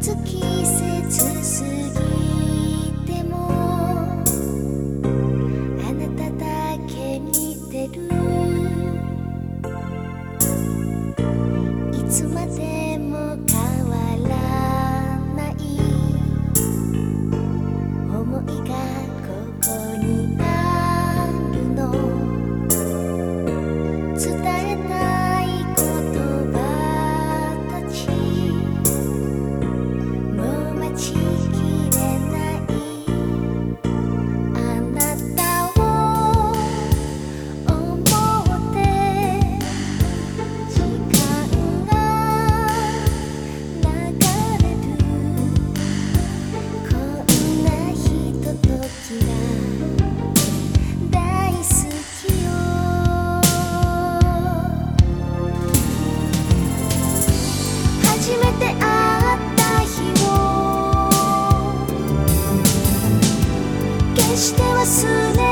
季節過ぎして忘れ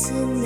次。